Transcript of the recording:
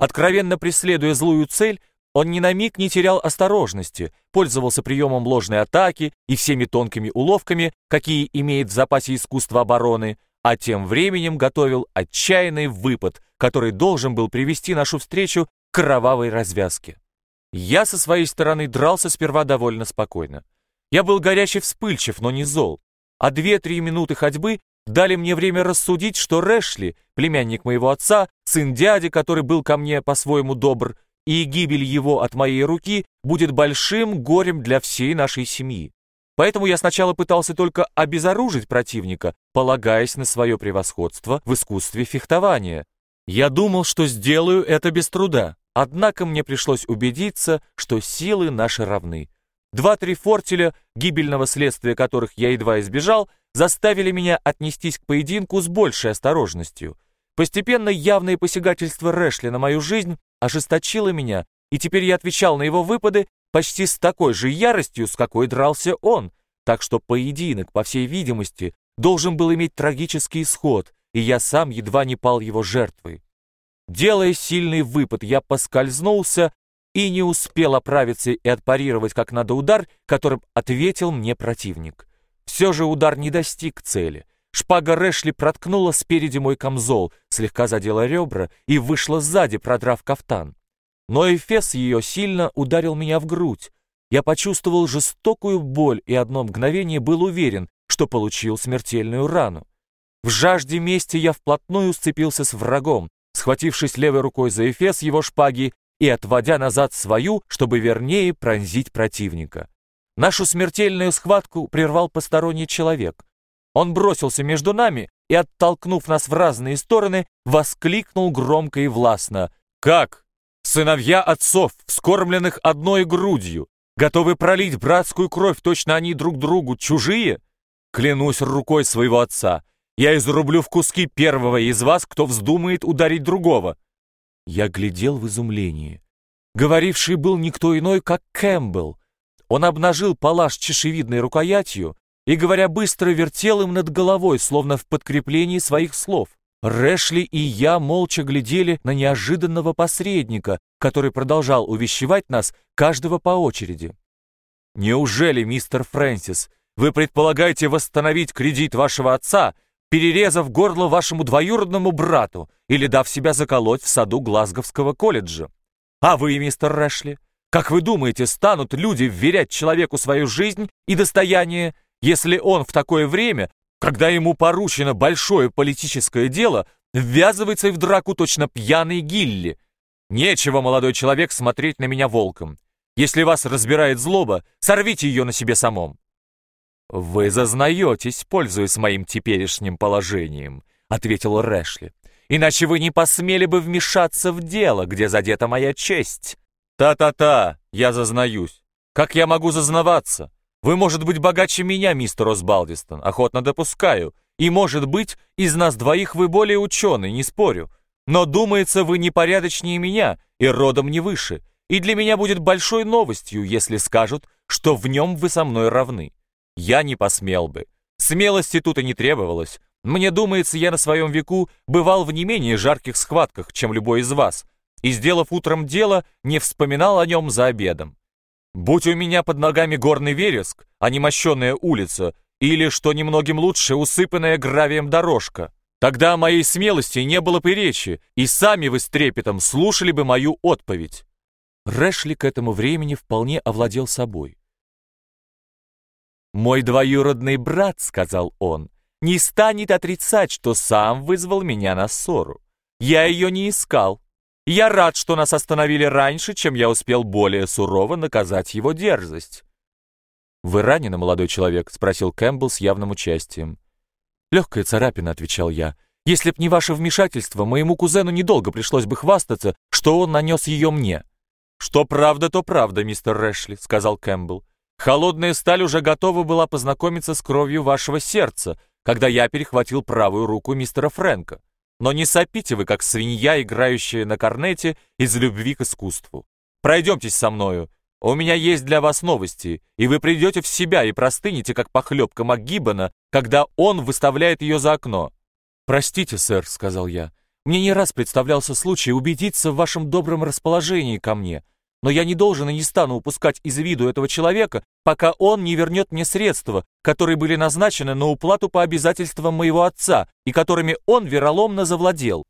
Откровенно преследуя злую цель, он ни на миг не терял осторожности, пользовался приемом ложной атаки и всеми тонкими уловками, какие имеет в запасе искусство обороны, а тем временем готовил отчаянный выпад, который должен был привести нашу встречу к кровавой развязке. Я со своей стороны дрался сперва довольно спокойно. Я был горячий вспыльчив, но не зол. А две-три минуты ходьбы дали мне время рассудить, что Рэшли, племянник моего отца, сын дяди, который был ко мне по-своему добр, и гибель его от моей руки будет большим горем для всей нашей семьи. Поэтому я сначала пытался только обезоружить противника, полагаясь на свое превосходство в искусстве фехтования. Я думал, что сделаю это без труда, однако мне пришлось убедиться, что силы наши равны. Два-три фортеля, гибельного следствия которых я едва избежал, заставили меня отнестись к поединку с большей осторожностью. Постепенно явное посягательство Рэшли на мою жизнь ожесточило меня, и теперь я отвечал на его выпады почти с такой же яростью, с какой дрался он, так что поединок, по всей видимости, должен был иметь трагический исход, и я сам едва не пал его жертвой. Делая сильный выпад, я поскользнулся и не успел оправиться и отпарировать как надо удар, которым ответил мне противник. Все же удар не достиг цели. Шпага Рэшли проткнула спереди мой камзол, слегка задела ребра и вышла сзади, продрав кафтан. Но эфес ее сильно ударил меня в грудь. Я почувствовал жестокую боль и одно мгновение был уверен, что получил смертельную рану. В жажде мести я вплотную сцепился с врагом, схватившись левой рукой за эфес его шпаги и отводя назад свою, чтобы вернее пронзить противника. Нашу смертельную схватку прервал посторонний человек. Он бросился между нами и, оттолкнув нас в разные стороны, воскликнул громко и властно. «Как? Сыновья отцов, вскормленных одной грудью, готовы пролить братскую кровь, точно они друг другу чужие? Клянусь рукой своего отца, я изрублю в куски первого из вас, кто вздумает ударить другого». Я глядел в изумлении. Говоривший был никто иной, как Кэмпбелл. Он обнажил палаш чешевидной рукоятью и, говоря быстро, вертел им над головой, словно в подкреплении своих слов. Рэшли и я молча глядели на неожиданного посредника, который продолжал увещевать нас, каждого по очереди. «Неужели, мистер Фрэнсис, вы предполагаете восстановить кредит вашего отца, перерезав горло вашему двоюродному брату или дав себя заколоть в саду Глазговского колледжа? А вы, мистер Рэшли, как вы думаете, станут люди вверять человеку свою жизнь и достояние, если он в такое время, когда ему поручено большое политическое дело, ввязывается в драку точно пьяный Гилли? Нечего, молодой человек, смотреть на меня волком. Если вас разбирает злоба, сорвите ее на себе самом. «Вы зазнаетесь, пользуясь моим теперешним положением», — ответил Рэшли. «Иначе вы не посмели бы вмешаться в дело, где задета моя честь». «Та-та-та, я зазнаюсь. Как я могу зазнаваться? Вы, может быть, богаче меня, мистер Осбалдистон, охотно допускаю. И, может быть, из нас двоих вы более ученый, не спорю. Но, думается, вы непорядочнее меня и родом не выше. И для меня будет большой новостью, если скажут, что в нем вы со мной равны. Я не посмел бы. Смелости тут и не требовалось. Мне думается, я на своем веку бывал в не менее жарких схватках, чем любой из вас, и, сделав утром дело, не вспоминал о нем за обедом. Будь у меня под ногами горный вереск, а не мощенная улица, или, что немногим лучше, усыпанная гравием дорожка, тогда о моей смелости не было бы речи, и сами вы с трепетом слушали бы мою отповедь. Рэшли к этому времени вполне овладел собой. «Мой двоюродный брат, — сказал он, — не станет отрицать, что сам вызвал меня на ссору. Я ее не искал. Я рад, что нас остановили раньше, чем я успел более сурово наказать его дерзость». «Вы ранены, молодой человек?» — спросил Кэмпбелл с явным участием. «Легкая царапина», — отвечал я. «Если б не ваше вмешательство, моему кузену недолго пришлось бы хвастаться, что он нанес ее мне». «Что правда, то правда, мистер Рэшли», — сказал Кэмпбелл. Холодная сталь уже готова была познакомиться с кровью вашего сердца, когда я перехватил правую руку мистера Фрэнка. Но не сопите вы, как свинья, играющая на корнете из любви к искусству. Пройдемтесь со мною. У меня есть для вас новости, и вы придете в себя и простынете, как похлебка МакГиббона, когда он выставляет ее за окно. «Простите, сэр», — сказал я, Мне не раз представлялся случай убедиться в вашем добром расположении ко мне, но я не должен и не стану упускать из виду этого человека, пока он не вернет мне средства, которые были назначены на уплату по обязательствам моего отца и которыми он вероломно завладел.